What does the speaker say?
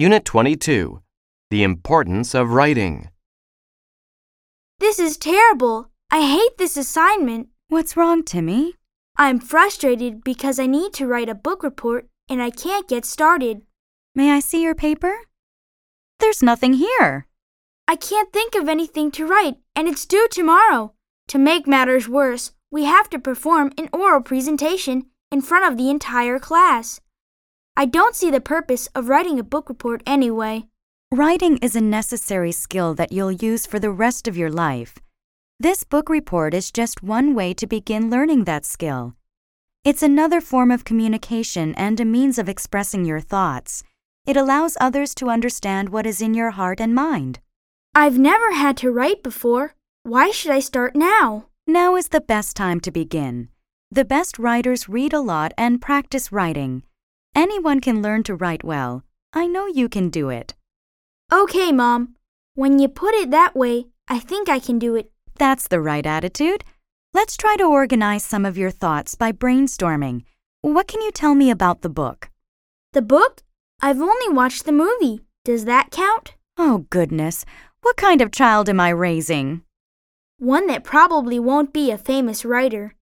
Unit 22 The Importance of Writing. This is terrible. I hate this assignment. What's wrong, Timmy? I'm frustrated because I need to write a book report and I can't get started. May I see your paper? There's nothing here. I can't think of anything to write and it's due tomorrow. To make matters worse, we have to perform an oral presentation in front of the entire class. I don't see the purpose of writing a book report anyway. Writing is a necessary skill that you'll use for the rest of your life. This book report is just one way to begin learning that skill. It's another form of communication and a means of expressing your thoughts. It allows others to understand what is in your heart and mind. I've never had to write before. Why should I start now? Now is the best time to begin. The best writers read a lot and practice writing. Anyone can learn to write well. I know you can do it. Okay, Mom. When you put it that way, I think I can do it. That's the right attitude. Let's try to organize some of your thoughts by brainstorming. What can you tell me about the book? The book? I've only watched the movie. Does that count? Oh, goodness. What kind of child am I raising? One that probably won't be a famous writer.